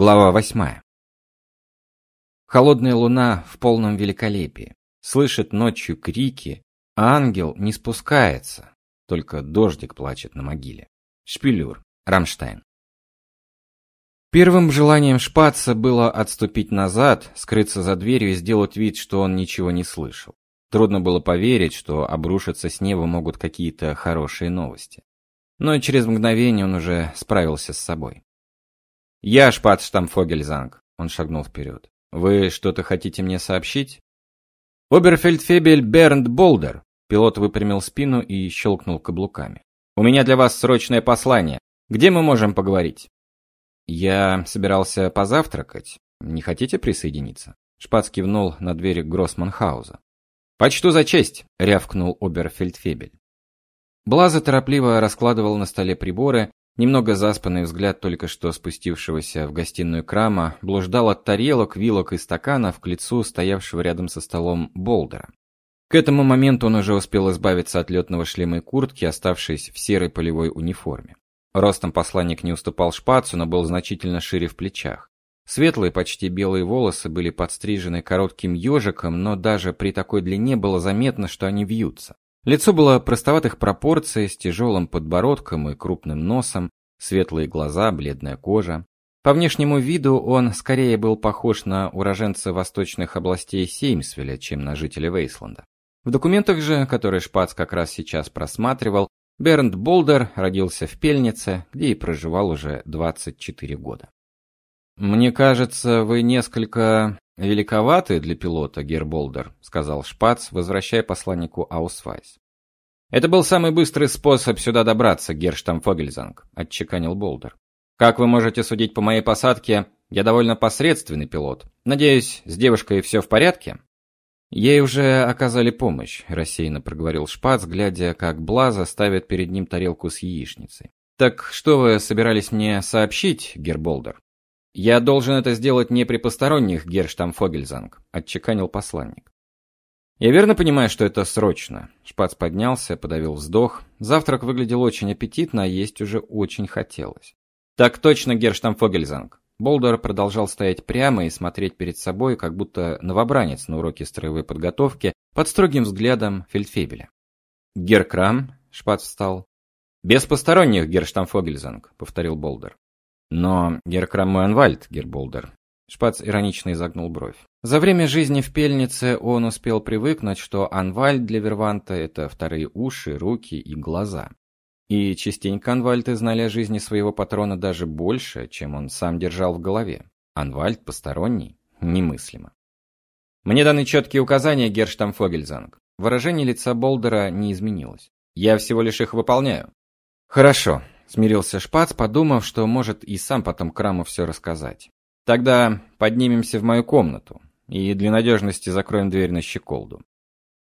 Глава восьмая. Холодная луна в полном великолепии. Слышит ночью крики, а ангел не спускается, только дождик плачет на могиле. Шпилюр, Рамштайн. Первым желанием Шпаца было отступить назад, скрыться за дверью и сделать вид, что он ничего не слышал. Трудно было поверить, что обрушиться с неба могут какие-то хорошие новости. Но через мгновение он уже справился с собой. «Я Шпацштамфогельзанг», — он шагнул вперед. «Вы что-то хотите мне сообщить?» «Оберфельдфебель Бернд Болдер», — пилот выпрямил спину и щелкнул каблуками. «У меня для вас срочное послание. Где мы можем поговорить?» «Я собирался позавтракать. Не хотите присоединиться?» Шпац кивнул на дверь Гроссманхауза. «Почту за честь!» — рявкнул Оберфельдфебель. Блаза торопливо раскладывал на столе приборы, Немного заспанный взгляд только что спустившегося в гостиную крама блуждал от тарелок, вилок и стаканов к лицу стоявшего рядом со столом Болдера. К этому моменту он уже успел избавиться от летного шлема и куртки, оставшись в серой полевой униформе. Ростом посланник не уступал шпацу, но был значительно шире в плечах. Светлые, почти белые волосы были подстрижены коротким ежиком, но даже при такой длине было заметно, что они вьются. Лицо было простоватых пропорций, с тяжелым подбородком и крупным носом, светлые глаза, бледная кожа. По внешнему виду он скорее был похож на уроженца восточных областей Сеймсвеля, чем на жителя Вейсланда. В документах же, которые Шпац как раз сейчас просматривал, Бернд Болдер родился в Пельнице, где и проживал уже 24 года. «Мне кажется, вы несколько великоваты для пилота, герр Болдер», — сказал Шпац, возвращая посланнику аусвайс. «Это был самый быстрый способ сюда добраться, Герштамфогельзанг», — отчеканил Болдер. «Как вы можете судить по моей посадке, я довольно посредственный пилот. Надеюсь, с девушкой все в порядке?» «Ей уже оказали помощь», — рассеянно проговорил Шпац, глядя, как Блаза ставит перед ним тарелку с яичницей. «Так что вы собирались мне сообщить, Герболдер?» «Я должен это сделать не при посторонних, Герштамфогельзанг», — отчеканил посланник. «Я верно понимаю, что это срочно?» Шпац поднялся, подавил вздох. Завтрак выглядел очень аппетитно, а есть уже очень хотелось. «Так точно, Герштамфогельзанг». Болдер продолжал стоять прямо и смотреть перед собой, как будто новобранец на уроке строевой подготовки, под строгим взглядом фельдфебеля. «Геркрам?» — Шпац встал. «Без посторонних, Герштамфогельзанг», — повторил Болдер. Но Геркрам Муэнвальд, Герболдер. Шпац иронично изогнул бровь. За время жизни в Пельнице он успел привыкнуть, что Анвальд для Верванта – это вторые уши, руки и глаза. И частенько Анвальты знали о жизни своего патрона даже больше, чем он сам держал в голове. Анвальд посторонний? Немыслимо. Мне даны четкие указания, Герштамфогельзанг. Выражение лица Болдера не изменилось. Я всего лишь их выполняю. Хорошо, Смирился Шпац, подумав, что может и сам потом Краму все рассказать. Тогда поднимемся в мою комнату и для надежности закроем дверь на щеколду.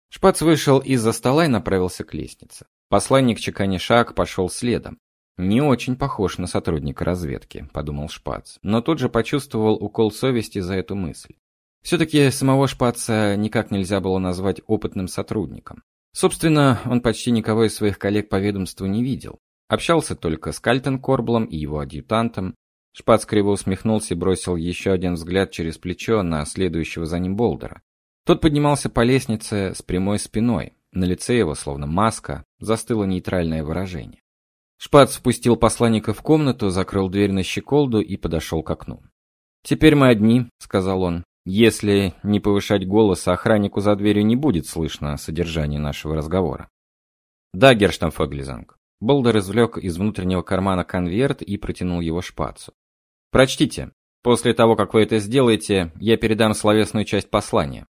Шпац вышел из-за стола и направился к лестнице. Посланник чеканя шаг пошел следом. Не очень похож на сотрудника разведки, подумал Шпац, но тут же почувствовал укол совести за эту мысль. Все-таки самого Шпаца никак нельзя было назвать опытным сотрудником. Собственно, он почти никого из своих коллег по ведомству не видел. Общался только с Кальтенкорблом и его адъютантом. Шпац криво усмехнулся и бросил еще один взгляд через плечо на следующего за ним Болдера. Тот поднимался по лестнице с прямой спиной. На лице его, словно маска, застыло нейтральное выражение. Шпац впустил посланника в комнату, закрыл дверь на щеколду и подошел к окну. «Теперь мы одни», — сказал он. «Если не повышать голос, охраннику за дверью не будет слышно содержание нашего разговора». «Да, Герштамфоглизанг». Болдер извлек из внутреннего кармана конверт и протянул его шпацу. «Прочтите. После того, как вы это сделаете, я передам словесную часть послания».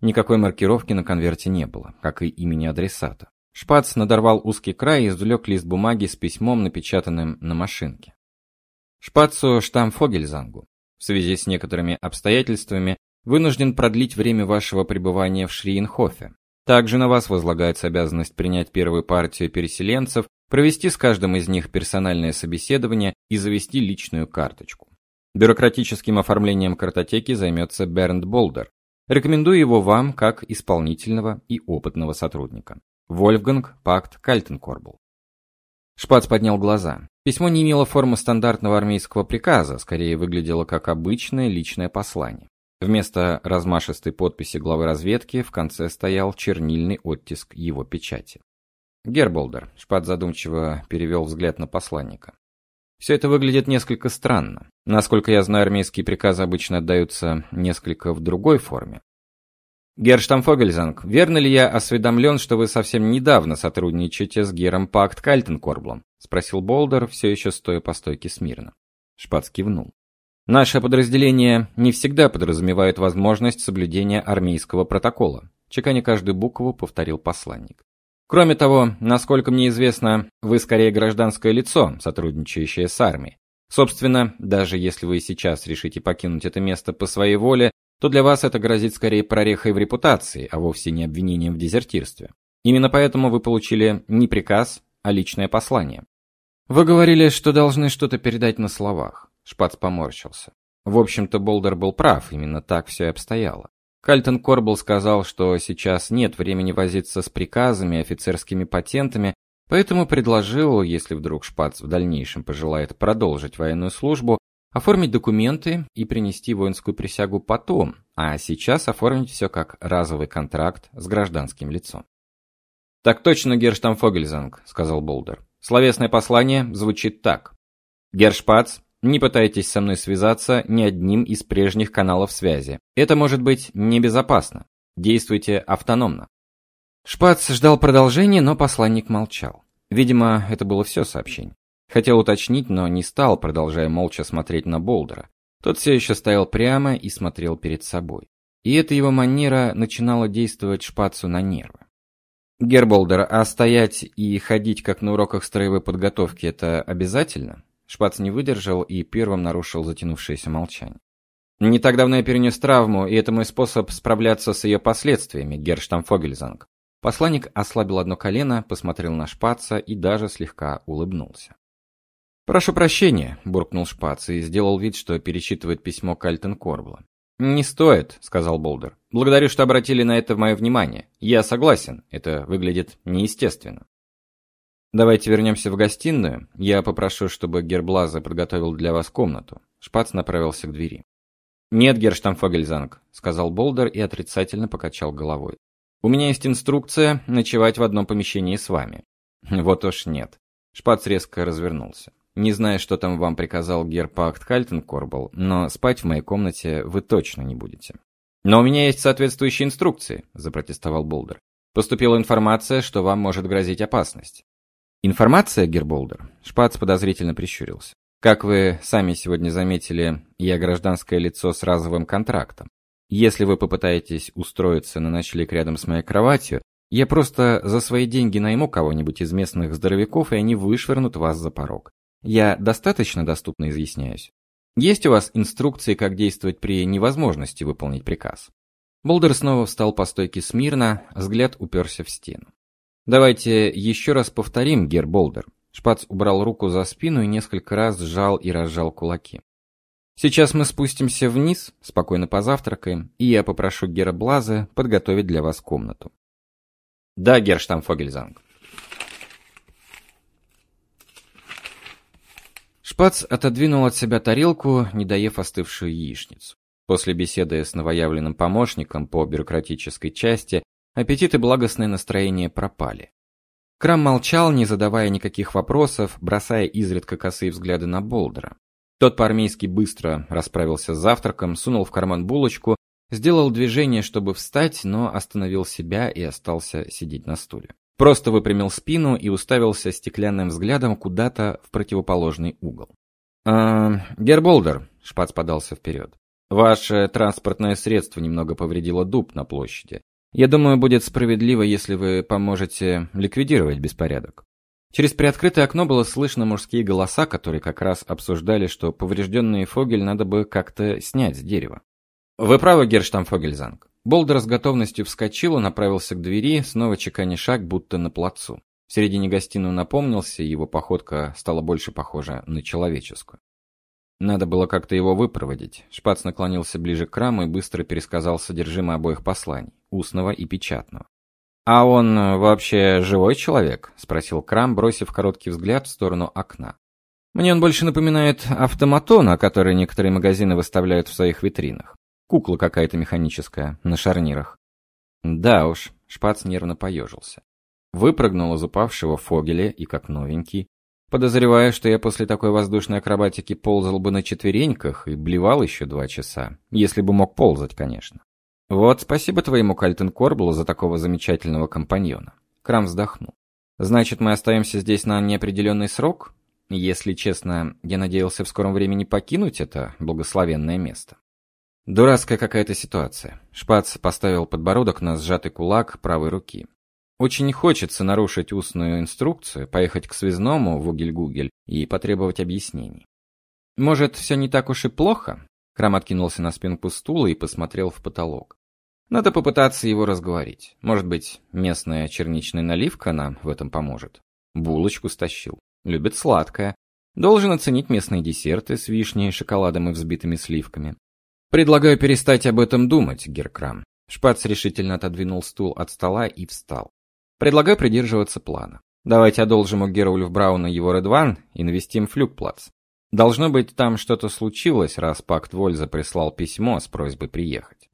Никакой маркировки на конверте не было, как и имени адресата. Шпац надорвал узкий край и извлек лист бумаги с письмом, напечатанным на машинке. Шпацу Штамфогельзангу. В связи с некоторыми обстоятельствами вынужден продлить время вашего пребывания в Шриенхофе. Также на вас возлагается обязанность принять первую партию переселенцев, провести с каждым из них персональное собеседование и завести личную карточку. Бюрократическим оформлением картотеки займется Бернд Болдер. Рекомендую его вам как исполнительного и опытного сотрудника. Вольфганг Пакт Кальтенкорбл. Шпац поднял глаза. Письмо не имело формы стандартного армейского приказа, скорее выглядело как обычное личное послание. Вместо размашистой подписи главы разведки в конце стоял чернильный оттиск его печати. Герболдер, Шпат задумчиво перевел взгляд на посланника. Все это выглядит несколько странно. Насколько я знаю, армейские приказы обычно отдаются несколько в другой форме. Герштамфогельзанг, верно ли я осведомлен, что вы совсем недавно сотрудничаете с Гером Пакт Кальтенкорблом? спросил Болдер, все еще стоя по стойке смирно. Шпац кивнул. Наше подразделение не всегда подразумевает возможность соблюдения армейского протокола, чеканя каждую букву, повторил посланник. Кроме того, насколько мне известно, вы скорее гражданское лицо, сотрудничающее с армией. Собственно, даже если вы сейчас решите покинуть это место по своей воле, то для вас это грозит скорее прорехой в репутации, а вовсе не обвинением в дезертирстве. Именно поэтому вы получили не приказ, а личное послание. Вы говорили, что должны что-то передать на словах. Шпац поморщился. В общем-то, Болдер был прав, именно так все и обстояло. Кальтон Корбл сказал, что сейчас нет времени возиться с приказами, офицерскими патентами, поэтому предложил, если вдруг Шпац в дальнейшем пожелает продолжить военную службу, оформить документы и принести воинскую присягу потом, а сейчас оформить все как разовый контракт с гражданским лицом. Так точно, Герштамфогельзанг, сказал Болдер. Словесное послание звучит так: Гершпац не пытайтесь со мной связаться ни одним из прежних каналов связи. Это может быть небезопасно. Действуйте автономно. Шпац ждал продолжения, но посланник молчал. Видимо, это было все сообщение. Хотел уточнить, но не стал, продолжая молча смотреть на Болдера. Тот все еще стоял прямо и смотрел перед собой. И эта его манера начинала действовать Шпацу на нервы. Герболдер, а стоять и ходить как на уроках строевой подготовки это обязательно? Шпац не выдержал и первым нарушил затянувшееся молчание. Не так давно я перенес травму, и это мой способ справляться с ее последствиями, Герштамфогельзанг. Посланник ослабил одно колено, посмотрел на Шпаца и даже слегка улыбнулся. «Прошу прощения», — буркнул Шпац и сделал вид, что перечитывает письмо Кальтен Корбла. «Не стоит», — сказал Болдер. «Благодарю, что обратили на это мое внимание. Я согласен, это выглядит неестественно». Давайте вернемся в гостиную. Я попрошу, чтобы Герблаза подготовил для вас комнату. Шпац направился к двери. Нет, Герштамфогельзанг, сказал Болдер и отрицательно покачал головой. У меня есть инструкция ночевать в одном помещении с вами. Вот уж нет. Шпац резко развернулся. Не знаю, что там вам приказал Герпакт Кальтенкорбл, но спать в моей комнате вы точно не будете. Но у меня есть соответствующие инструкции, запротестовал Болдер. Поступила информация, что вам может грозить опасность. Информация, Герболдер? Шпац подозрительно прищурился. Как вы сами сегодня заметили, я гражданское лицо с разовым контрактом. Если вы попытаетесь устроиться на ночлег рядом с моей кроватью, я просто за свои деньги найму кого-нибудь из местных здоровяков, и они вышвырнут вас за порог. Я достаточно доступно изъясняюсь. Есть у вас инструкции, как действовать при невозможности выполнить приказ? Болдер снова встал по стойке смирно, взгляд уперся в стену. Давайте еще раз повторим, Герболдер. Шпац убрал руку за спину и несколько раз сжал и разжал кулаки. Сейчас мы спустимся вниз, спокойно позавтракаем, и я попрошу Гера Блаза подготовить для вас комнату. Да, Герштамфогельзанг. Шпац отодвинул от себя тарелку, не доев остывшую яичницу. После беседы с новоявленным помощником по бюрократической части Аппетит и благостное настроение пропали. Крам молчал, не задавая никаких вопросов, бросая изредка косые взгляды на Болдера. Тот по-армейски быстро расправился с завтраком, сунул в карман булочку, сделал движение, чтобы встать, но остановил себя и остался сидеть на стуле. Просто выпрямил спину и уставился стеклянным взглядом куда-то в противоположный угол. «Э, Герболдер», — Шпац подался вперед, — «ваше транспортное средство немного повредило дуб на площади. Я думаю, будет справедливо, если вы поможете ликвидировать беспорядок. Через приоткрытое окно было слышно мужские голоса, которые как раз обсуждали, что поврежденный фогель надо бы как-то снять с дерева. Вы правы, Герштамфогельзанг. Болдер с готовностью вскочил и направился к двери, снова чеканя шаг, будто на плацу. В середине гостиную напомнился, его походка стала больше похожа на человеческую. Надо было как-то его выпроводить. Шпац наклонился ближе к раму и быстро пересказал содержимое обоих посланий, устного и печатного. «А он э, вообще живой человек?» – спросил Крам, бросив короткий взгляд в сторону окна. «Мне он больше напоминает автоматона, который некоторые магазины выставляют в своих витринах. Кукла какая-то механическая, на шарнирах». «Да уж», – Шпац нервно поежился. Выпрыгнул из упавшего фогеля и как новенький. Подозреваю, что я после такой воздушной акробатики ползал бы на четвереньках и блевал еще два часа, если бы мог ползать, конечно. Вот, спасибо твоему Кальтен Корблу за такого замечательного компаньона. Крам вздохнул. Значит, мы остаемся здесь на неопределенный срок? Если честно, я надеялся в скором времени покинуть это благословенное место. Дурацкая какая-то ситуация. Шпац поставил подбородок на сжатый кулак правой руки. Очень хочется нарушить устную инструкцию, поехать к связному в Угель-Гугель и потребовать объяснений. Может, все не так уж и плохо? Крам откинулся на спинку стула и посмотрел в потолок. Надо попытаться его разговорить. Может быть, местная черничная наливка нам в этом поможет. Булочку стащил. Любит сладкое. Должен оценить местные десерты с вишней, шоколадом и взбитыми сливками. Предлагаю перестать об этом думать, Геркрам. Шпац решительно отодвинул стул от стола и встал. Предлагаю придерживаться плана. Давайте одолжим у Герульф Брауна его Редван и навестим Флюгплац. Должно быть, там что-то случилось, раз Пакт Вольза прислал письмо с просьбой приехать.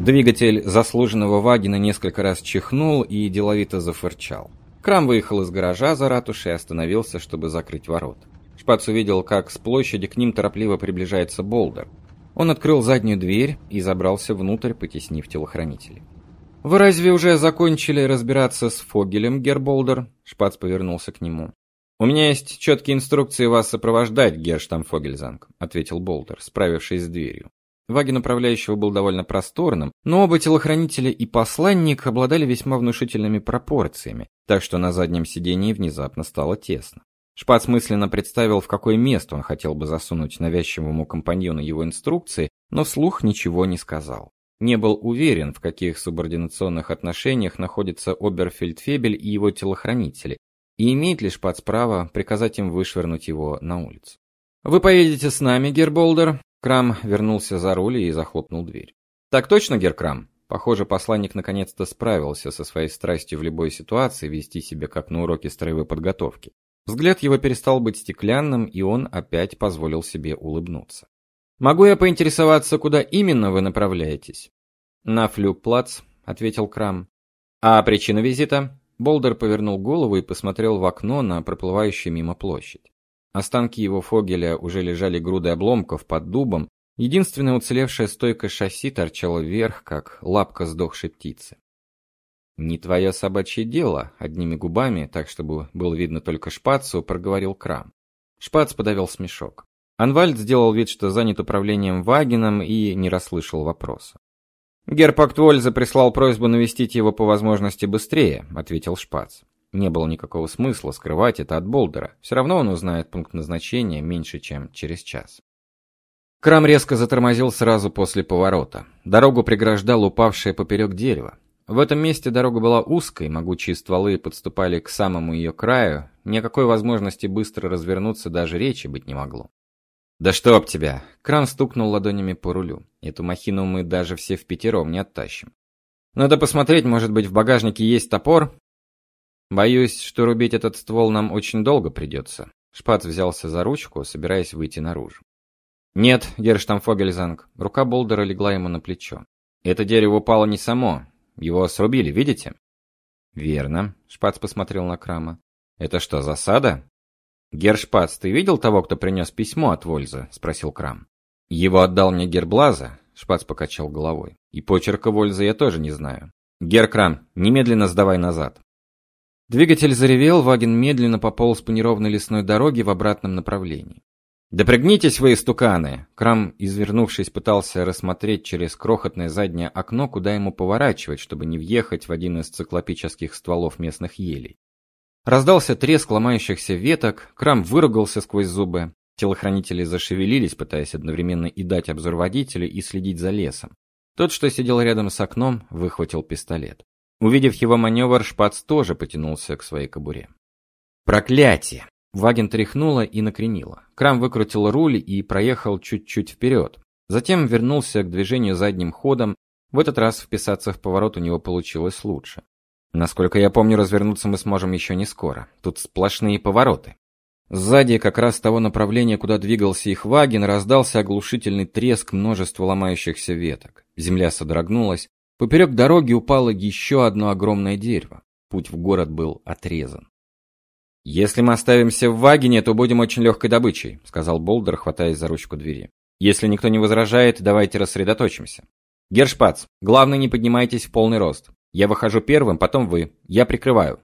Двигатель заслуженного Вагина несколько раз чихнул и деловито зафырчал. Крам выехал из гаража за ратушей и остановился, чтобы закрыть ворота. Шпац увидел, как с площади к ним торопливо приближается Болдер. Он открыл заднюю дверь и забрался внутрь, потеснив телохранителей. «Вы разве уже закончили разбираться с Фогелем, Герболдер?» Шпац повернулся к нему. «У меня есть четкие инструкции вас сопровождать, Герштамфогельзанг», — ответил Болдер, справившись с дверью. Ваген управляющего был довольно просторным, но оба телохранителя и посланник обладали весьма внушительными пропорциями, так что на заднем сидении внезапно стало тесно. Шпац мысленно представил, в какое место он хотел бы засунуть навязчивому компаньону его инструкции, но вслух ничего не сказал. Не был уверен, в каких субординационных отношениях находятся Оберфельдфебель и его телохранители, и имеет ли Шпац право приказать им вышвырнуть его на улицу. «Вы поедете с нами, Герболдер», Крам вернулся за руль и захлопнул дверь. «Так точно, Геркрам?» Похоже, посланник наконец-то справился со своей страстью в любой ситуации вести себя как на уроке строевой подготовки. Взгляд его перестал быть стеклянным, и он опять позволил себе улыбнуться. «Могу я поинтересоваться, куда именно вы направляетесь?» «На флюгплац», — ответил Крам. «А причина визита?» Болдер повернул голову и посмотрел в окно на проплывающую мимо площадь. Останки его фогеля уже лежали грудой обломков под дубом, единственная уцелевшая стойка шасси торчала вверх, как лапка сдохшей птицы. «Не твое собачье дело», — одними губами, так чтобы было видно только шпацу, проговорил Крам. Шпац подавил смешок. Анвальд сделал вид, что занят управлением Вагином и не расслышал вопроса. «Герпактвользе прислал просьбу навестить его по возможности быстрее», — ответил Шпац. Не было никакого смысла скрывать это от Болдера. Все равно он узнает пункт назначения меньше, чем через час. Крам резко затормозил сразу после поворота. Дорогу преграждал упавшее поперек дерево. В этом месте дорога была узкой, могучие стволы подступали к самому ее краю, никакой возможности быстро развернуться даже речи быть не могло. «Да чтоб тебя!» Крам стукнул ладонями по рулю. «Эту махину мы даже все в пятером не оттащим. Надо посмотреть, может быть, в багажнике есть топор? Боюсь, что рубить этот ствол нам очень долго придется. Шпац взялся за ручку, собираясь выйти наружу. Нет, Герштамфогельзанг. Рука Болдера легла ему на плечо. Это дерево упало не само. Его срубили, видите? Верно. Шпац посмотрел на Крама. Это что, засада? Гершпац, ты видел того, кто принес письмо от Вольза? спросил Крам. Его отдал мне Герблаза, Шпац покачал головой. И почерка Вольза я тоже не знаю. Геркрам, немедленно сдавай назад. Двигатель заревел, Ваген медленно пополз по неровной лесной дороге в обратном направлении. «Да пригнитесь вы, истуканы!» Крам, извернувшись, пытался рассмотреть через крохотное заднее окно, куда ему поворачивать, чтобы не въехать в один из циклопических стволов местных елей. Раздался треск ломающихся веток, Крам выругался сквозь зубы. Телохранители зашевелились, пытаясь одновременно и дать обзор водителю, и следить за лесом. Тот, что сидел рядом с окном, выхватил пистолет. Увидев его маневр, Шпац тоже потянулся к своей кобуре. Проклятие! Ваген тряхнула и накренила. Крам выкрутил руль и проехал чуть-чуть вперед. Затем вернулся к движению задним ходом. В этот раз вписаться в поворот у него получилось лучше. Насколько я помню, развернуться мы сможем еще не скоро. Тут сплошные повороты. Сзади, как раз с того направления, куда двигался их Ваген, раздался оглушительный треск множества ломающихся веток. Земля содрогнулась. Поперек дороги упало еще одно огромное дерево. Путь в город был отрезан. «Если мы оставимся в Вагине, то будем очень легкой добычей», — сказал Болдер, хватаясь за ручку двери. «Если никто не возражает, давайте рассредоточимся. Гершпац, главное, не поднимайтесь в полный рост. Я выхожу первым, потом вы. Я прикрываю».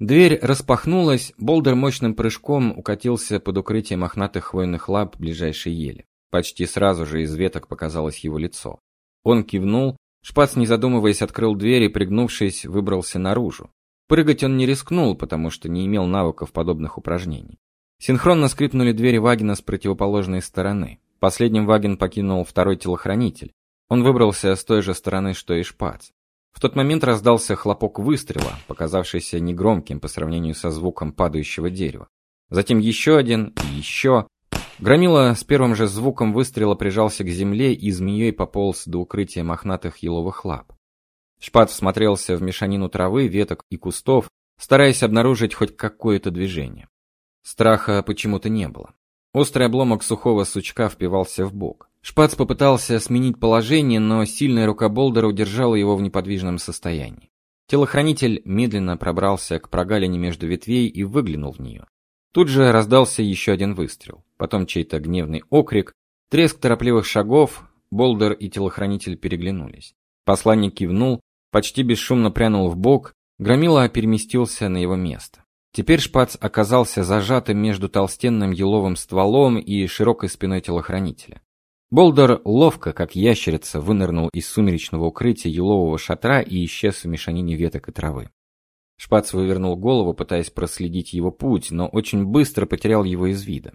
Дверь распахнулась, Болдер мощным прыжком укатился под укрытие мохнатых хвойных лап ближайшей ели. Почти сразу же из веток показалось его лицо. Он кивнул, Шпац, не задумываясь, открыл дверь и, пригнувшись, выбрался наружу. Прыгать он не рискнул, потому что не имел навыков подобных упражнений. Синхронно скрипнули двери Вагина с противоположной стороны. Последним Ваген покинул второй телохранитель. Он выбрался с той же стороны, что и Шпац. В тот момент раздался хлопок выстрела, показавшийся негромким по сравнению со звуком падающего дерева. Затем еще один и еще. Громила с первым же звуком выстрела прижался к земле и змеей пополз до укрытия мохнатых еловых лап. Шпат всмотрелся в мешанину травы, веток и кустов, стараясь обнаружить хоть какое-то движение. Страха почему-то не было. Острый обломок сухого сучка впивался в бок. Шпац попытался сменить положение, но сильная рука Болдера удержала его в неподвижном состоянии. Телохранитель медленно пробрался к прогалине между ветвей и выглянул в нее. Тут же раздался еще один выстрел, потом чей-то гневный окрик, треск торопливых шагов, Болдер и телохранитель переглянулись. Посланник кивнул, почти бесшумно прянул в бок, Громила переместился на его место. Теперь шпац оказался зажатым между толстенным еловым стволом и широкой спиной телохранителя. Болдер ловко, как ящерица, вынырнул из сумеречного укрытия елового шатра и исчез в мешанине веток и травы. Шпац вывернул голову, пытаясь проследить его путь, но очень быстро потерял его из вида.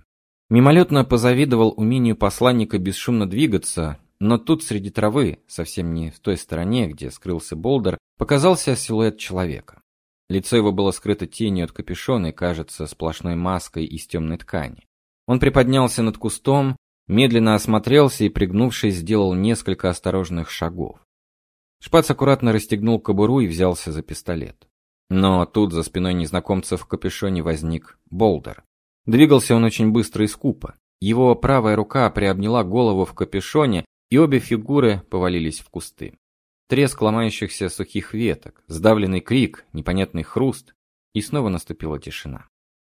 Мимолетно позавидовал умению посланника бесшумно двигаться, но тут среди травы, совсем не в той стороне, где скрылся Болдер, показался силуэт человека. Лицо его было скрыто тенью от капюшона и, кажется, сплошной маской из темной ткани. Он приподнялся над кустом, медленно осмотрелся и, пригнувшись, сделал несколько осторожных шагов. Шпац аккуратно расстегнул кобуру и взялся за пистолет. Но тут за спиной незнакомца в капюшоне возник Болдер. Двигался он очень быстро и скупо. Его правая рука приобняла голову в капюшоне, и обе фигуры повалились в кусты. Треск ломающихся сухих веток, сдавленный крик, непонятный хруст, и снова наступила тишина.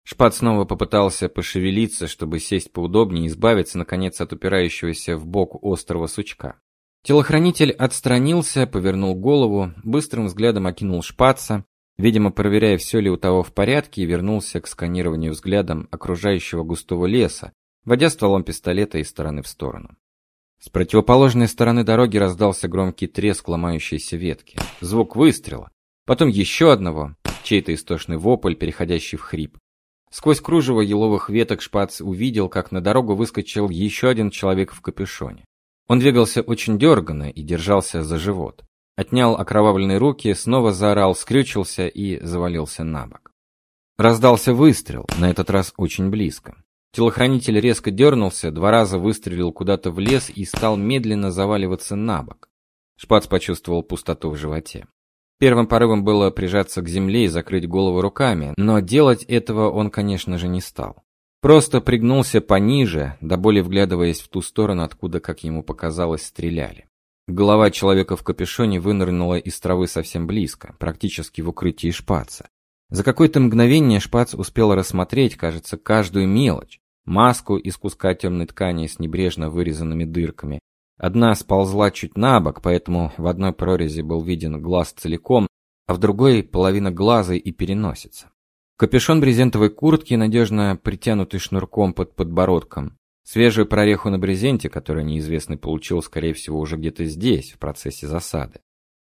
Шпат снова попытался пошевелиться, чтобы сесть поудобнее и избавиться, наконец, от упирающегося в бок острого сучка. Телохранитель отстранился, повернул голову, быстрым взглядом окинул шпаца, видимо, проверяя, все ли у того в порядке, и вернулся к сканированию взглядом окружающего густого леса, водя стволом пистолета из стороны в сторону. С противоположной стороны дороги раздался громкий треск ломающейся ветки, звук выстрела, потом еще одного, чей-то истошный вопль, переходящий в хрип. Сквозь кружево еловых веток Шпац увидел, как на дорогу выскочил еще один человек в капюшоне. Он двигался очень дерганно и держался за живот. Отнял окровавленные руки, снова заорал, скрючился и завалился на бок. Раздался выстрел, на этот раз очень близко. Телохранитель резко дернулся, два раза выстрелил куда-то в лес и стал медленно заваливаться на бок. Шпац почувствовал пустоту в животе. Первым порывом было прижаться к земле и закрыть голову руками, но делать этого он, конечно же, не стал. Просто пригнулся пониже, до боли вглядываясь в ту сторону, откуда, как ему показалось, стреляли. Голова человека в капюшоне вынырнула из травы совсем близко, практически в укрытии шпаца. За какое-то мгновение Шпац успел рассмотреть, кажется, каждую мелочь. Маску из куска темной ткани с небрежно вырезанными дырками. Одна сползла чуть на бок, поэтому в одной прорези был виден глаз целиком, а в другой половина глаза и переносица. Капюшон брезентовой куртки, надежно притянутый шнурком под подбородком. Свежую прореху на брезенте, которую неизвестный получил, скорее всего, уже где-то здесь, в процессе засады.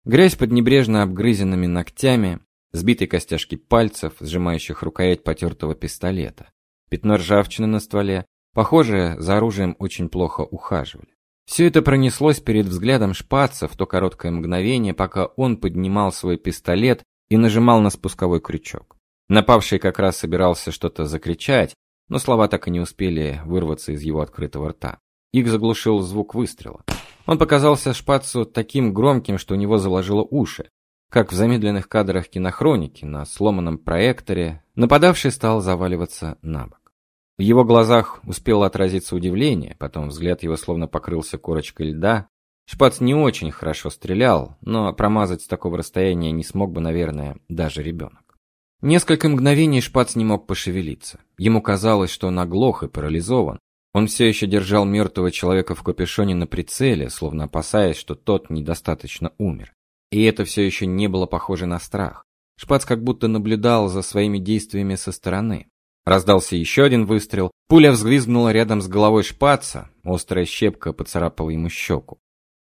Грязь под небрежно обгрызенными ногтями, сбитые костяшки пальцев, сжимающих рукоять потертого пистолета, пятно ржавчины на стволе. Похоже, за оружием очень плохо ухаживали. Все это пронеслось перед взглядом шпаца в то короткое мгновение, пока он поднимал свой пистолет и нажимал на спусковой крючок. Напавший как раз собирался что-то закричать, но слова так и не успели вырваться из его открытого рта. Их заглушил звук выстрела. Он показался Шпацу таким громким, что у него заложило уши. Как в замедленных кадрах кинохроники на сломанном проекторе, нападавший стал заваливаться на бок. В его глазах успело отразиться удивление, потом взгляд его словно покрылся корочкой льда. Шпац не очень хорошо стрелял, но промазать с такого расстояния не смог бы, наверное, даже ребенок. Несколько мгновений Шпац не мог пошевелиться. Ему казалось, что он оглох и парализован. Он все еще держал мертвого человека в капюшоне на прицеле, словно опасаясь, что тот недостаточно умер. И это все еще не было похоже на страх. Шпац как будто наблюдал за своими действиями со стороны. Раздался еще один выстрел. Пуля взвизгнула рядом с головой Шпаца. Острая щепка поцарапала ему щеку.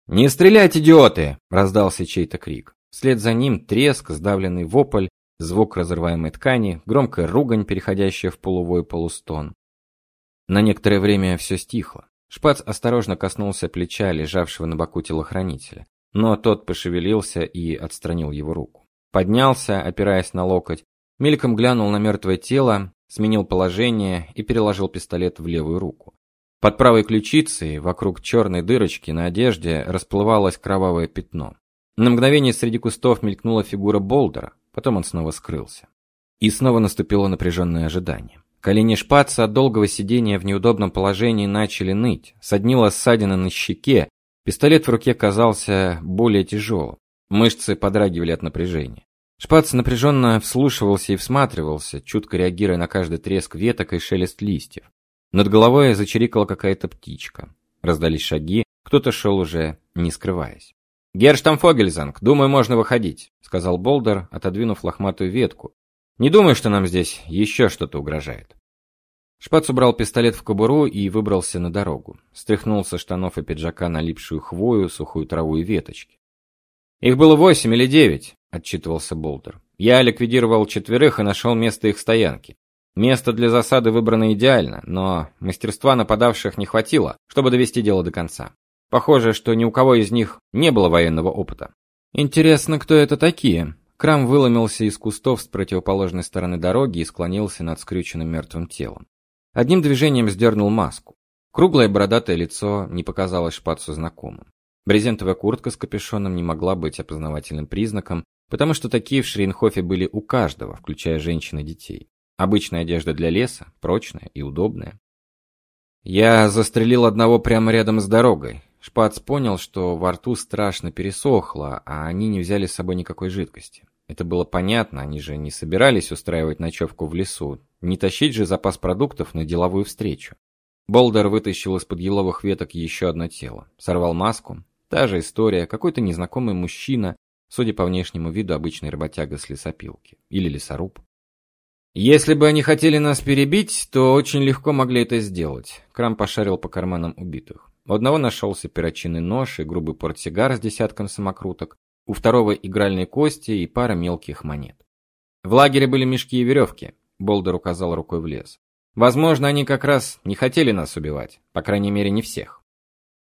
«Не стрелять, идиоты!» – раздался чей-то крик. Вслед за ним треск, сдавленный вопль, звук разрываемой ткани, громкая ругань, переходящая в полувой полустон. На некоторое время все стихло. Шпац осторожно коснулся плеча лежавшего на боку телохранителя, но тот пошевелился и отстранил его руку. Поднялся, опираясь на локоть, мельком глянул на мертвое тело, сменил положение и переложил пистолет в левую руку. Под правой ключицей, вокруг черной дырочки на одежде, расплывалось кровавое пятно. На мгновение среди кустов мелькнула фигура Болдера, Потом он снова скрылся. И снова наступило напряженное ожидание. Колени шпаца от долгого сидения в неудобном положении начали ныть. Соднила ссадина на щеке. Пистолет в руке казался более тяжелым. Мышцы подрагивали от напряжения. Шпац напряженно вслушивался и всматривался, чутко реагируя на каждый треск веток и шелест листьев. Над головой зачирикала какая-то птичка. Раздались шаги, кто-то шел уже, не скрываясь. «Герштамфогельзанг, думаю, можно выходить», — сказал Болдер, отодвинув лохматую ветку. «Не думаю, что нам здесь еще что-то угрожает». Шпац убрал пистолет в кобуру и выбрался на дорогу. Стряхнул со штанов и пиджака налипшую хвою, сухую траву и веточки. «Их было восемь или девять», — отчитывался Болдер. «Я ликвидировал четверых и нашел место их стоянки. Место для засады выбрано идеально, но мастерства нападавших не хватило, чтобы довести дело до конца. Похоже, что ни у кого из них не было военного опыта. Интересно, кто это такие? Крам выломился из кустов с противоположной стороны дороги и склонился над скрюченным мертвым телом. Одним движением сдернул маску. Круглое бородатое лицо не показалось Шпацу знакомым. Брезентовая куртка с капюшоном не могла быть опознавательным признаком, потому что такие в Шрейнхофе были у каждого, включая женщин и детей. Обычная одежда для леса, прочная и удобная. Я застрелил одного прямо рядом с дорогой, Шпац понял, что во рту страшно пересохло, а они не взяли с собой никакой жидкости. Это было понятно, они же не собирались устраивать ночевку в лесу, не тащить же запас продуктов на деловую встречу. Болдер вытащил из-под еловых веток еще одно тело, сорвал маску. Та же история, какой-то незнакомый мужчина, судя по внешнему виду, обычный работяга с лесопилки или лесоруб. Если бы они хотели нас перебить, то очень легко могли это сделать. Крам пошарил по карманам убитых. У одного нашелся перочинный нож и грубый портсигар с десятком самокруток, у второго игральные кости и пара мелких монет. В лагере были мешки и веревки. Болдер указал рукой в лес. Возможно, они как раз не хотели нас убивать, по крайней мере, не всех.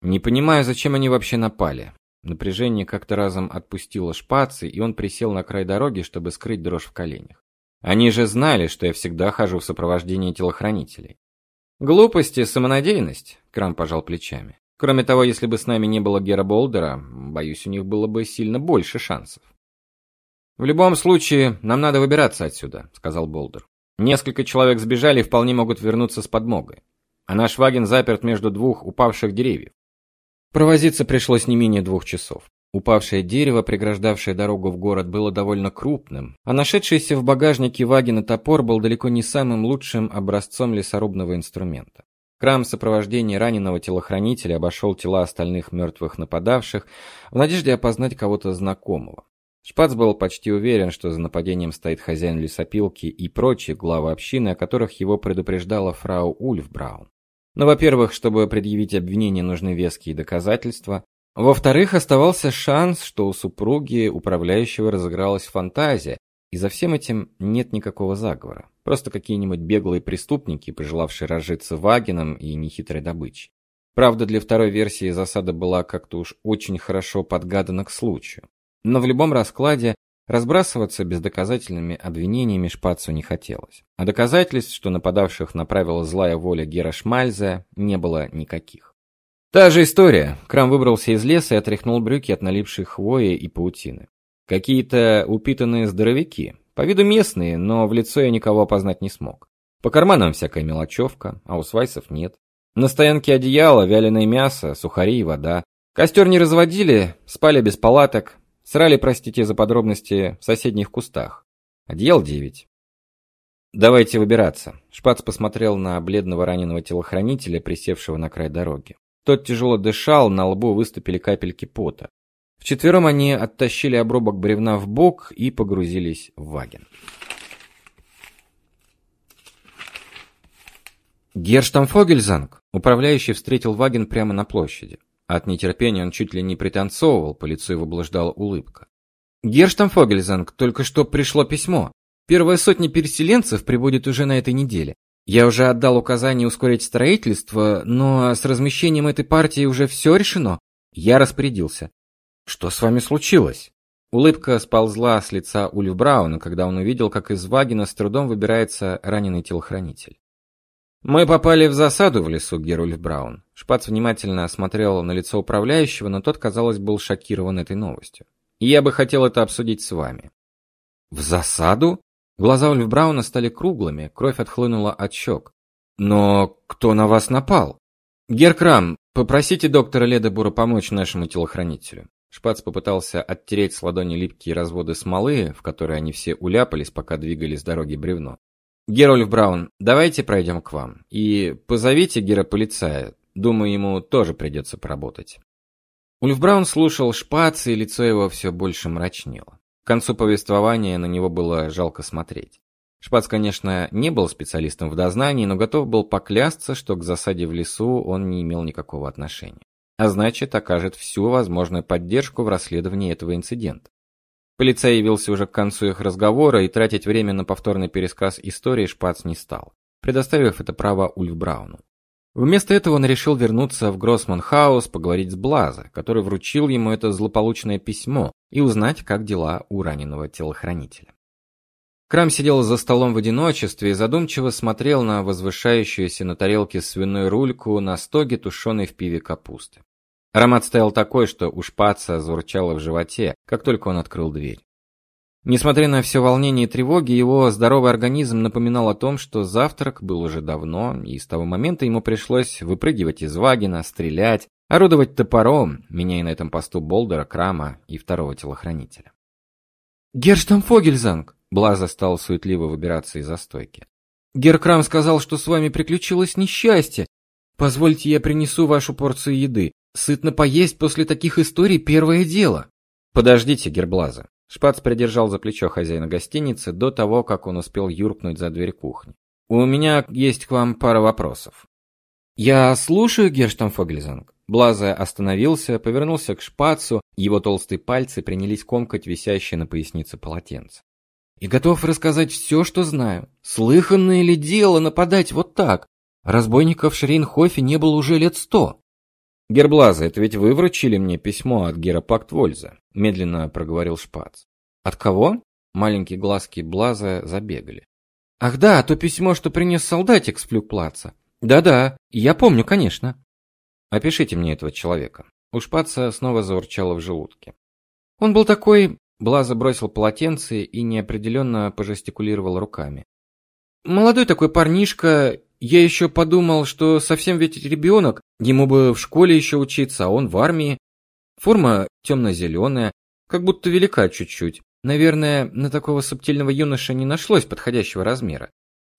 Не понимаю, зачем они вообще напали. Напряжение как-то разом отпустило шпацы, и он присел на край дороги, чтобы скрыть дрожь в коленях. Они же знали, что я всегда хожу в сопровождении телохранителей. Глупости, самонадеянность, Крам пожал плечами. Кроме того, если бы с нами не было Гера Болдера, боюсь, у них было бы сильно больше шансов. В любом случае, нам надо выбираться отсюда, сказал Болдер. Несколько человек сбежали и вполне могут вернуться с подмогой. А наш ваген заперт между двух упавших деревьев. Провозиться пришлось не менее двух часов. Упавшее дерево, преграждавшее дорогу в город, было довольно крупным, а нашедшийся в багажнике вагина топор был далеко не самым лучшим образцом лесорубного инструмента. Крам в сопровождении раненого телохранителя обошел тела остальных мертвых нападавших в надежде опознать кого-то знакомого. Шпац был почти уверен, что за нападением стоит хозяин лесопилки и прочие главы общины, о которых его предупреждала фрау Ульфбраун. Но, во-первых, чтобы предъявить обвинение, нужны веские доказательства, во-вторых, оставался шанс, что у супруги управляющего разыгралась фантазия, и за всем этим нет никакого заговора. Просто какие-нибудь беглые преступники, пожелавшие разжиться вагином и нехитрой добычей. Правда, для второй версии засада была как-то уж очень хорошо подгадана к случаю. Но в любом раскладе Разбрасываться бездоказательными обвинениями Шпацу не хотелось. А доказательств, что нападавших направила злая воля Гера Шмальза, не было никаких. Та же история. Крам выбрался из леса и отряхнул брюки от налипшей хвои и паутины. Какие-то упитанные здоровяки. По виду местные, но в лицо я никого опознать не смог. По карманам всякая мелочевка, а у свайсов нет. На стоянке одеяло, вяленое мясо, сухари и вода. Костер не разводили, спали без палаток, срали, простите за подробности, в соседних кустах. Одеял девять. Давайте выбираться. Шпац посмотрел на бледного раненого телохранителя, присевшего на край дороги. Тот тяжело дышал, на лбу выступили капельки пота. Вчетвером они оттащили обрубок бревна в бок и погрузились в ваген. Герштамфогельзанг, управляющий, встретил ваген прямо на площади. От нетерпения он чуть ли не пританцовывал, по лицу его блуждала улыбка. Герштамфогельзанг, только что пришло письмо. Первая сотня переселенцев прибудет уже на этой неделе. Я уже отдал указание ускорить строительство, но с размещением этой партии уже все решено. Я распорядился. Что с вами случилось? Улыбка сползла с лица Ульф Брауна, когда он увидел, как из вагина с трудом выбирается раненый телохранитель. Мы попали в засаду в лесу, Герульф Браун. Шпац внимательно осмотрел на лицо управляющего, но тот, казалось, был шокирован этой новостью. Я бы хотел это обсудить с вами. В засаду? Глаза Ульф Брауна стали круглыми, кровь отхлынула от щек. Но кто на вас напал? Геркрам, попросите доктора Ледебура помочь нашему телохранителю. Шпац попытался оттереть с ладони липкие разводы смолы, в которые они все уляпались, пока двигались с дороги бревно. Герольф Браун, давайте пройдем к вам. И позовите Гера полицая. Думаю, ему тоже придется поработать. Ульф Браун слушал Шпац, и лицо его все больше мрачнело. К концу повествования на него было жалко смотреть. Шпац, конечно, не был специалистом в дознании, но готов был поклясться, что к засаде в лесу он не имел никакого отношения а значит, окажет всю возможную поддержку в расследовании этого инцидента. Полицей явился уже к концу их разговора, и тратить время на повторный пересказ истории Шпац не стал, предоставив это право Ульф Брауну. Вместо этого он решил вернуться в Гроссман-хаус, поговорить с Блаза, который вручил ему это злополучное письмо, и узнать, как дела у раненого телохранителя. Крам сидел за столом в одиночестве и задумчиво смотрел на возвышающуюся на тарелке свиную рульку на стоге тушеной в пиве капусты. Аромат стоял такой, что у Шпаца заурчало в животе, как только он открыл дверь. Несмотря на все волнение и тревоги, его здоровый организм напоминал о том, что завтрак был уже давно, и с того момента ему пришлось выпрыгивать из вагена, стрелять, орудовать топором, меняя на этом посту Болдера, Крама и второго телохранителя. «Герштамфогельзанг!» Блаза стал суетливо выбираться из застойки. «Геркрам сказал, что с вами приключилось несчастье. Позвольте, я принесу вашу порцию еды. Сытно поесть после таких историй первое дело. Подождите, Герблаза. Шпац придержал за плечо хозяина гостиницы до того, как он успел юркнуть за дверь кухни. У меня есть к вам пара вопросов. Я слушаю, Герштамфогельзанг. Блаза остановился, повернулся к Шпацу, его толстые пальцы принялись комкать висящее на пояснице полотенце. И готов рассказать все, что знаю. Слыханное ли дело нападать вот так? Разбойников в Шрейнхофе не было уже лет сто. Герблаза, это ведь вы вручили мне письмо от Герапакт Вольза, медленно проговорил Шпац. От кого? Маленькие глазки Блаза забегали. Ах да, то письмо, что принес солдатик с флюгплаца. Да-да, я помню, конечно. Опишите мне этого человека. У Шпаца снова заурчало в желудке. Он был такой, Блаза бросил полотенце и неопределенно пожестикулировал руками. Молодой такой парнишка, я еще подумал, что совсем ведь ребенок, ему бы в школе еще учиться, а он в армии. Форма темно-зеленая, как будто велика чуть-чуть. Наверное, на такого субтильного юноша не нашлось подходящего размера.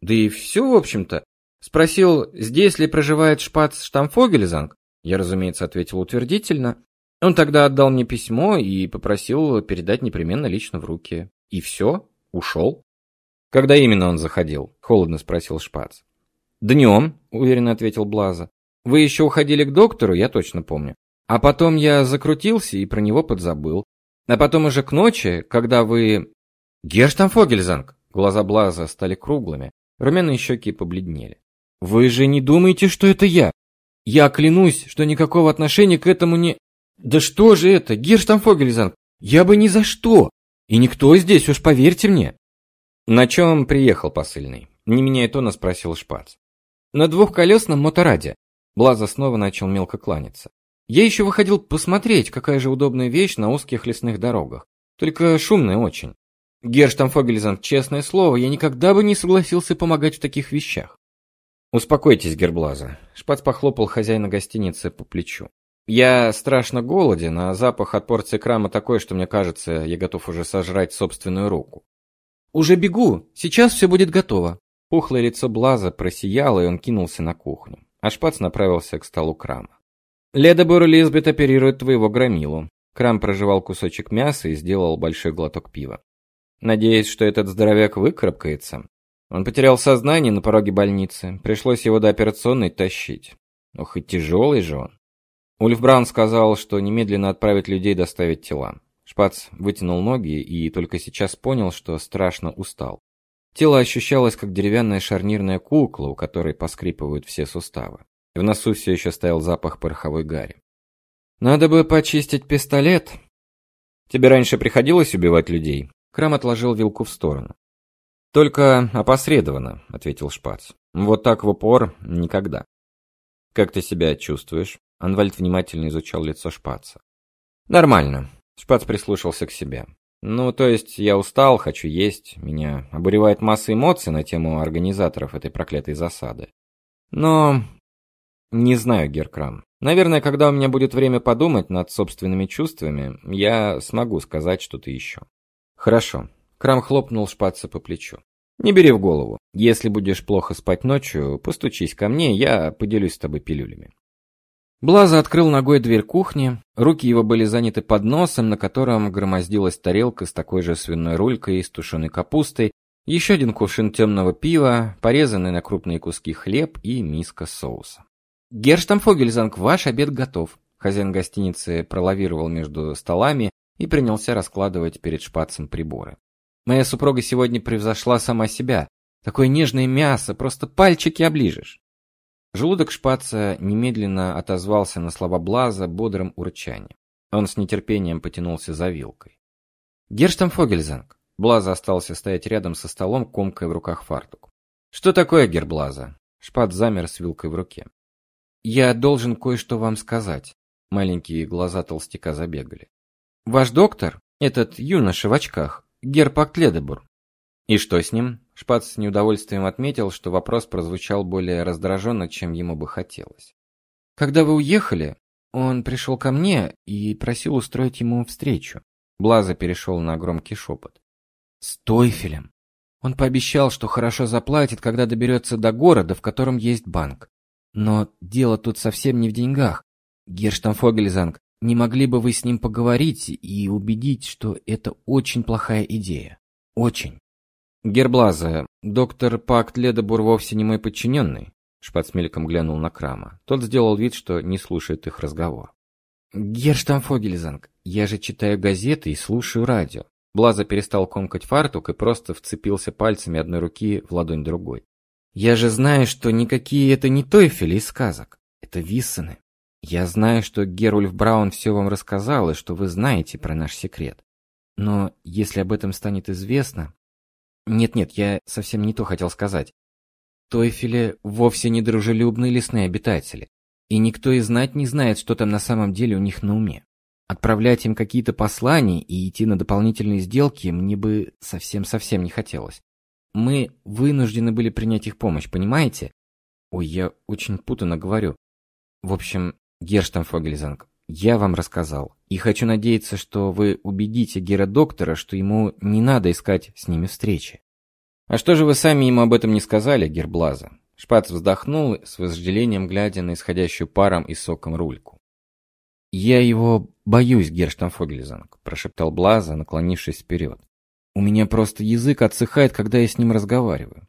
Да и все, в общем-то. Спросил, здесь ли проживает Шпац Штамфогельзанг? Я, разумеется, ответил утвердительно. Он тогда отдал мне письмо и попросил передать непременно лично в руки. И все, ушел. Когда именно он заходил? Холодно спросил Шпац. «Днем», — уверенно ответил Блаза. «Вы еще уходили к доктору, я точно помню. А потом я закрутился и про него подзабыл. А потом уже к ночи, когда вы...» «Герштамфогельзанг!» Глаза Блаза стали круглыми, румяные щеки побледнели. «Вы же не думаете, что это я? Я клянусь, что никакого отношения к этому не...» «Да что же это, Герштамфогельзанг? Я бы ни за что! И никто здесь, уж поверьте мне. На чем приехал посыльный? Не меняя тона, спросил Шпац. На двухколесном мотораде. Блаза снова начал мелко кланяться. Я еще выходил посмотреть, какая же удобная вещь на узких лесных дорогах. Только шумная очень. Герштамфогельзанг, честное слово, я никогда бы не согласился помогать в таких вещах. Успокойтесь, Герблаза. Шпац похлопал хозяина гостиницы по плечу. Я страшно голоден, а запах от порции крама такой, что мне кажется, я готов уже сожрать собственную руку. Уже бегу, сейчас все будет готово. Пухлое лицо Блаза просияло, и он кинулся на кухню. А Шпац направился к столу крама. Ледобор Лизбет оперирует твоего громилу. Крам прожевал кусочек мяса и сделал большой глоток пива. Надеюсь, что этот здоровяк выкарабкается. Он потерял сознание на пороге больницы. Пришлось его до операционной тащить. Ох и тяжелый же он. Ульф Браун сказал, что немедленно отправит людей доставить тела. Шпац вытянул ноги и только сейчас понял, что страшно устал. Тело ощущалось как деревянная шарнирная кукла, у которой поскрипывают все суставы. В носу все еще стоял запах пороховой гари. Надо бы почистить пистолет. Тебе раньше приходилось убивать людей? Крам отложил вилку в сторону. Только опосредованно, ответил Шпац. Вот так в упор никогда. Как ты себя чувствуешь? Анвальд внимательно изучал лицо Шпаца. Нормально. Шпац прислушался к себе. Ну, то есть я устал, хочу есть, меня обуревает масса эмоций на тему организаторов этой проклятой засады. Но не знаю, Геркрам. Наверное, когда у меня будет время подумать над собственными чувствами, я смогу сказать что-то еще. Хорошо. Крам хлопнул Шпаца по плечу. Не бери в голову. Если будешь плохо спать ночью, постучись ко мне, я поделюсь с тобой пилюлями. Блаза открыл ногой дверь кухни. Руки его были заняты подносом, на котором громоздилась тарелка с такой же свиной рулькой и тушеной капустой, еще один кувшин темного пива, порезанный на крупные куски хлеб и миска соуса. «Герштамфогельзанг, ваш обед готов». Хозяин гостиницы пролавировал между столами и принялся раскладывать перед шпацем приборы. «Моя супруга сегодня превзошла сама себя. Такое нежное мясо, просто пальчики оближешь». Желудок шпаца немедленно отозвался на слова Блаза бодрым урчанием. Он с нетерпением потянулся за вилкой. Герштамфогельзанг. Блаза остался стоять рядом со столом, комкая в руках фартук. Что такое, Герблаза? Шпат замер с вилкой в руке. Я должен кое-что вам сказать. Маленькие глаза толстяка забегали. Ваш доктор, этот юноша в очках, Герпак Ледебур. И что с ним? Шпац с неудовольствием отметил, что вопрос прозвучал более раздраженно, чем ему бы хотелось. Когда вы уехали, он пришел ко мне и просил устроить ему встречу. Блаза перешел на громкий шепот. С Тойфелем. Он пообещал, что хорошо заплатит, когда доберется до города, в котором есть банк. Но дело тут совсем не в деньгах. Герштамфогельзанг, не могли бы вы с ним поговорить и убедить, что это очень плохая идея? Очень. Герблаза, доктор Пакт Ледобур вовсе не мой подчиненный. Мельком глянул на Крама. Тот сделал вид, что не слушает их разговор. Герштамфогельзанг, я же читаю газеты и слушаю радио. Блаза перестал комкать фартук и просто вцепился пальцами одной руки в ладонь другой. Я же знаю, что никакие это не Тойфели из сказок. Это Виссены. Я знаю, что Герульф Браун все вам рассказал и что вы знаете про наш секрет. Но если об этом станет известно, нет-нет, я совсем не то хотел сказать. Тойфели вовсе не дружелюбные лесные обитатели, и никто и знать не знает, что там на самом деле у них на уме. Отправлять им какие-то послания и идти на дополнительные сделки мне бы совсем-совсем не хотелось. Мы вынуждены были принять их помощь, понимаете? Ой, я очень путанно говорю. В общем, Герштамфогельзанг, я вам рассказал, и хочу надеяться, что вы убедите Гера доктора, что ему не надо искать с ними встречи. А что же вы сами ему об этом не сказали, Герблаза? Шпац вздохнул, с вожделением глядя на исходящую паром и соком рульку. «Я его боюсь, Герштамфогельзанг», – прошептал Блаза, наклонившись вперед. «У меня просто язык отсыхает, когда я с ним разговариваю».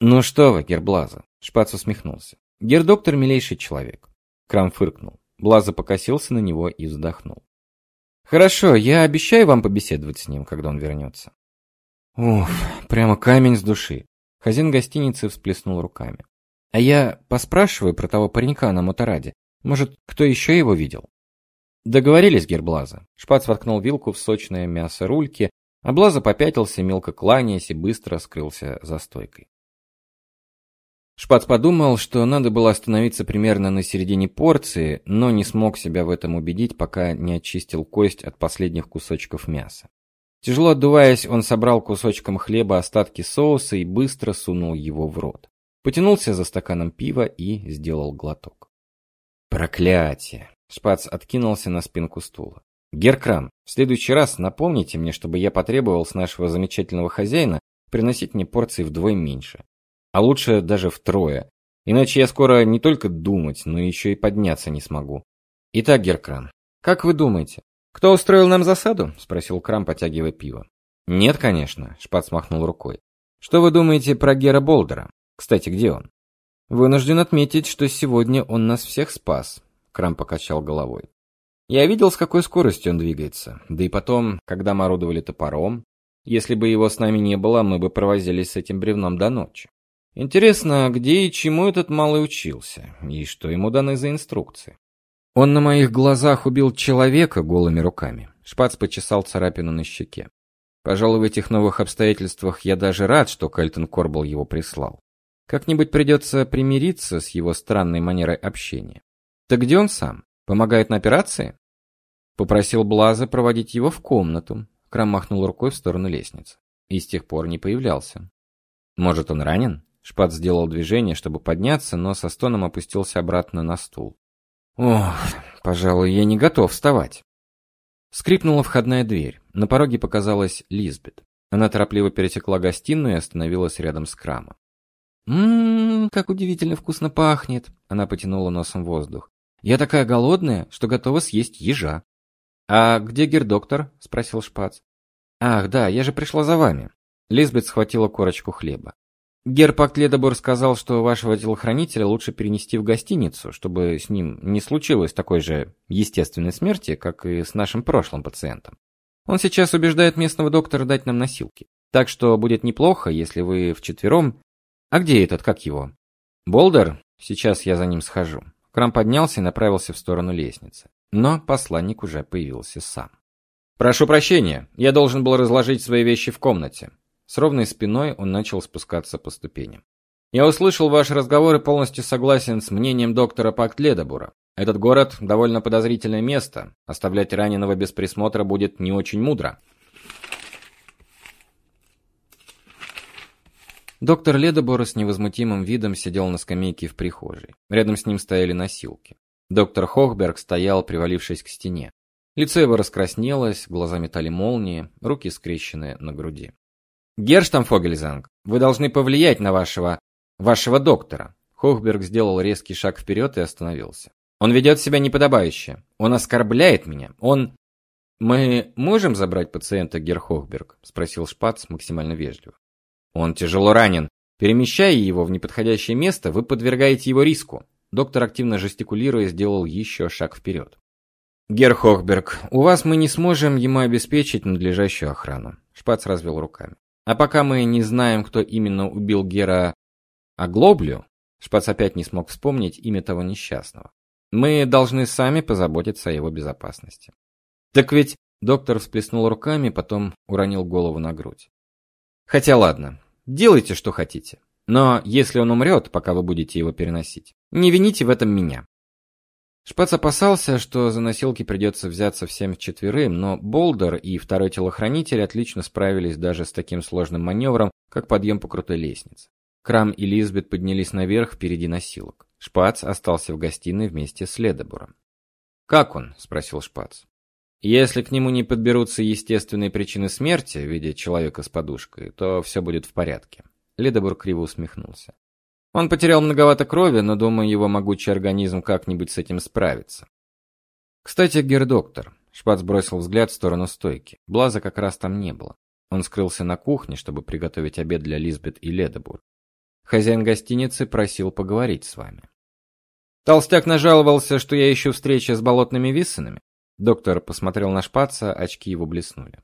«Ну что вы, Герблаза», – Шпац усмехнулся. «Гердоктор – милейший человек». Крам фыркнул. Блаза покосился на него и вздохнул. Хорошо, я обещаю вам побеседовать с ним, когда он вернется». Уф, прямо камень с души. Хозяин гостиницы всплеснул руками. А я поспрашиваю про того паренька на мотораде. Может, кто еще его видел? Договорились, Герблаза. Шпац воткнул вилку в сочное мясо рульки, а Блаза попятился, мелко кланяясь и быстро скрылся за стойкой. Шпац подумал, что надо было остановиться примерно на середине порции, но не смог себя в этом убедить, пока не очистил кость от последних кусочков мяса. Тяжело отдуваясь, он собрал кусочком хлеба остатки соуса и быстро сунул его в рот. Потянулся за стаканом пива и сделал глоток. Проклятие! Шпац откинулся на спинку стула. Геркрам, в следующий раз напомните мне, чтобы я потребовал с нашего замечательного хозяина приносить мне порции вдвое меньше. А лучше даже втрое. Иначе я скоро не только думать, но еще и подняться не смогу. Итак, Геркрам, как вы думаете, кто устроил нам засаду? спросил Крам, потягивая пиво. Нет, конечно, Шпац махнул рукой. Что вы думаете про Гера Болдера? Кстати, где он? Вынужден отметить, что сегодня он нас всех спас, Крам покачал головой. Я видел, с какой скоростью он двигается. Да и потом, когда мы орудовали топором, если бы его с нами не было, мы бы провозились с этим бревном до ночи. Интересно, где и чему этот малый учился, и что ему даны за инструкции? Он на моих глазах убил человека голыми руками. Шпац почесал царапину на щеке. Пожалуй, в этих новых обстоятельствах я даже рад, что Кальтон Корбл его прислал. Как-нибудь придется примириться с его странной манерой общения. Так где он сам? Помогает на операции? Попросил Блаза проводить его в комнату. Крам махнул рукой в сторону лестницы. И с тех пор не появлялся. Может, он ранен? Шпат сделал движение, чтобы подняться, но со стоном опустился обратно на стул. Ох, пожалуй, я не готов вставать. Скрипнула входная дверь. На пороге показалась Лизбет. Она торопливо пересекла гостиную и остановилась рядом с Крамом. «Ммм, как удивительно вкусно пахнет!» Она потянула носом воздух. «Я такая голодная, что готова съесть ежа». «А где гердоктор?» — спросил Шпац. «Ах, да, я же пришла за вами». Лизбет схватила корочку хлеба. Герпакт Ледобор сказал, что вашего телохранителя лучше перенести в гостиницу, чтобы с ним не случилось такой же естественной смерти, как и с нашим прошлым пациентом. Он сейчас убеждает местного доктора дать нам носилки. Так что будет неплохо, если вы вчетвером... А где этот, как его? Болдер? Сейчас я за ним схожу. Крам поднялся и направился в сторону лестницы. Но посланник уже появился сам. Прошу прощения, я должен был разложить свои вещи в комнате. С ровной спиной он начал спускаться по ступеням. Я услышал ваш разговор и полностью согласен с мнением доктора Пактледобура. Этот город довольно подозрительное место. Оставлять раненого без присмотра будет не очень мудро. Доктор Ледобор с невозмутимым видом сидел на скамейке в прихожей. Рядом с ним стояли носилки. Доктор Хохберг стоял, привалившись к стене. Лицо его раскраснелось, глаза метали молнии, руки скрещены на груди. Герштамфогельзанг, вы должны повлиять на вашего вашего доктора. Хохберг сделал резкий шаг вперед и остановился. Он ведет себя неподобающе. Он оскорбляет меня. Он Мы можем забрать пациента, Герхохберг, спросил Шпац максимально вежливо. Он тяжело ранен. Перемещая его в неподходящее место, вы подвергаете его риску. Доктор активно жестикулируя сделал еще шаг вперед. Герхохберг, у вас мы не сможем ему обеспечить надлежащую охрану. Шпац развел руками. А пока мы не знаем, кто именно убил Гера Оглоблю, Шпац опять не смог вспомнить имя того несчастного. Мы должны сами позаботиться о его безопасности. Так ведь доктор всплеснул руками, потом уронил голову на грудь. Хотя ладно, делайте, что хотите. Но если он умрет, пока вы будете его переносить, не вините в этом меня. Шпац опасался, что за носилки придется взяться всем четверым, но Болдер и второй телохранитель отлично справились даже с таким сложным маневром, как подъем по крутой лестнице. Крам и Лизбет поднялись наверх впереди носилок. Шпац остался в гостиной вместе с Ледобуром. "Как он?" спросил Шпац. "Если к нему не подберутся естественные причины смерти в виде человека с подушкой, то все будет в порядке". Ледобур криво усмехнулся. Он потерял многовато крови, но думаю, его могучий организм как-нибудь с этим справится. Кстати, гердоктор. Шпац бросил взгляд в сторону стойки. Блаза как раз там не было. Он скрылся на кухне, чтобы приготовить обед для Лизбет и Ледобур. Хозяин гостиницы просил поговорить с вами. Толстяк нажаловался, что я ищу встречи с болотными виссенами. Доктор посмотрел на Шпаца, очки его блеснули.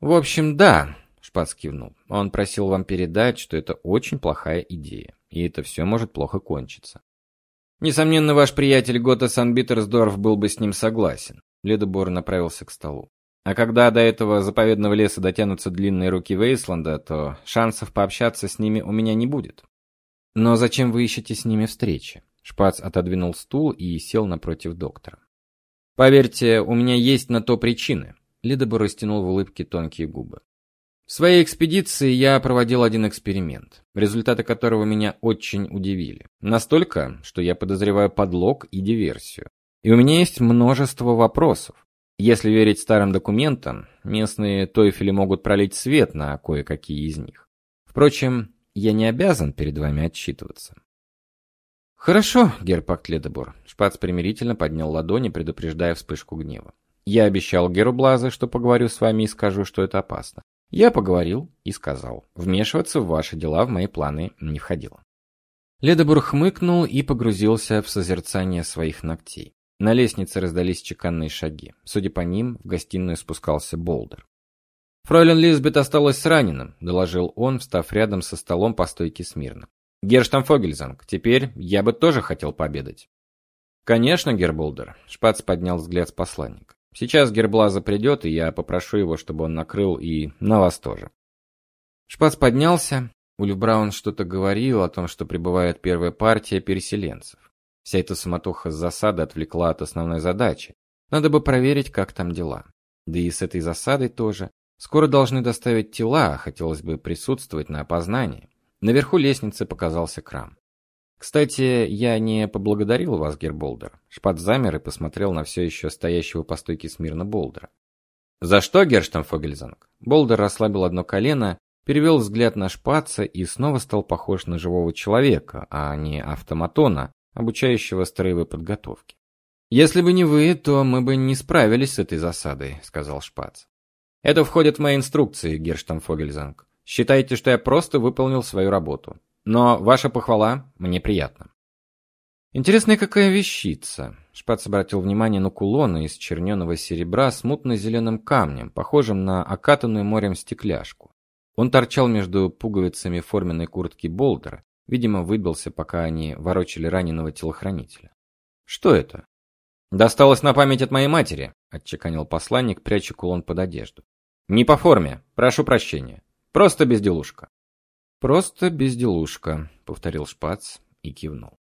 В общем, да, Шпац кивнул. Он просил вам передать, что это очень плохая идея и это все может плохо кончиться. Несомненно, ваш приятель Гота Санбитерсдорф был бы с ним согласен. Ледобор направился к столу. А когда до этого заповедного леса дотянутся длинные руки Вейсланда, то шансов пообщаться с ними у меня не будет. Но зачем вы ищете с ними встречи? Шпац отодвинул стул и сел напротив доктора. Поверьте, у меня есть на то причины. Ледобор растянул в улыбке тонкие губы. В своей экспедиции я проводил один эксперимент, результаты которого меня очень удивили. Настолько, что я подозреваю подлог и диверсию. И у меня есть множество вопросов. Если верить старым документам, местные тойфели могут пролить свет на кое-какие из них. Впрочем, я не обязан перед вами отчитываться. Хорошо, Герпакт Ледобор. Шпац примирительно поднял ладони, предупреждая вспышку гнева. Я обещал Геру Блазе, что поговорю с вами и скажу, что это опасно. Я поговорил и сказал. Вмешиваться в ваши дела в мои планы не входило. Ледобур хмыкнул и погрузился в созерцание своих ногтей. На лестнице раздались чеканные шаги. Судя по ним, в гостиную спускался Болдер. «Фройлен Лизбет осталась с раненым», — доложил он, встав рядом со столом по стойке смирно. «Герштамфогельзанг, теперь я бы тоже хотел пообедать». «Конечно, Герболдер», — Шпац поднял взгляд с посланника. «Сейчас Герблаза придет, и я попрошу его, чтобы он накрыл и на вас тоже». Шпац поднялся. Ульф Браун что-то говорил о том, что прибывает первая партия переселенцев. Вся эта суматоха с засады отвлекла от основной задачи. Надо бы проверить, как там дела. Да и с этой засадой тоже. Скоро должны доставить тела, а хотелось бы присутствовать на опознании. Наверху лестницы показался крам. Кстати, я не поблагодарил вас, Герболдер. Шпат замер и посмотрел на все еще стоящего по стойке смирно Болдера. За что, Герштамфогельзанг? Болдер расслабил одно колено, перевел взгляд на Шпаца и снова стал похож на живого человека, а не автоматона, обучающего строевой подготовке. Если бы не вы, то мы бы не справились с этой засадой, сказал Шпац. Это входит в мои инструкции, Герштамфогельзанг. Считайте, что я просто выполнил свою работу. Но ваша похвала мне приятна. Интересная какая вещица. Шпац обратил внимание на кулоны из черненого серебра с мутно-зеленым камнем, похожим на окатанную морем стекляшку. Он торчал между пуговицами форменной куртки Болдера, видимо, выбился, пока они ворочали раненого телохранителя. Что это? Досталось на память от моей матери, отчеканил посланник, пряча кулон под одежду. Не по форме, прошу прощения. Просто безделушка. Просто безделушка, повторил Шпац и кивнул.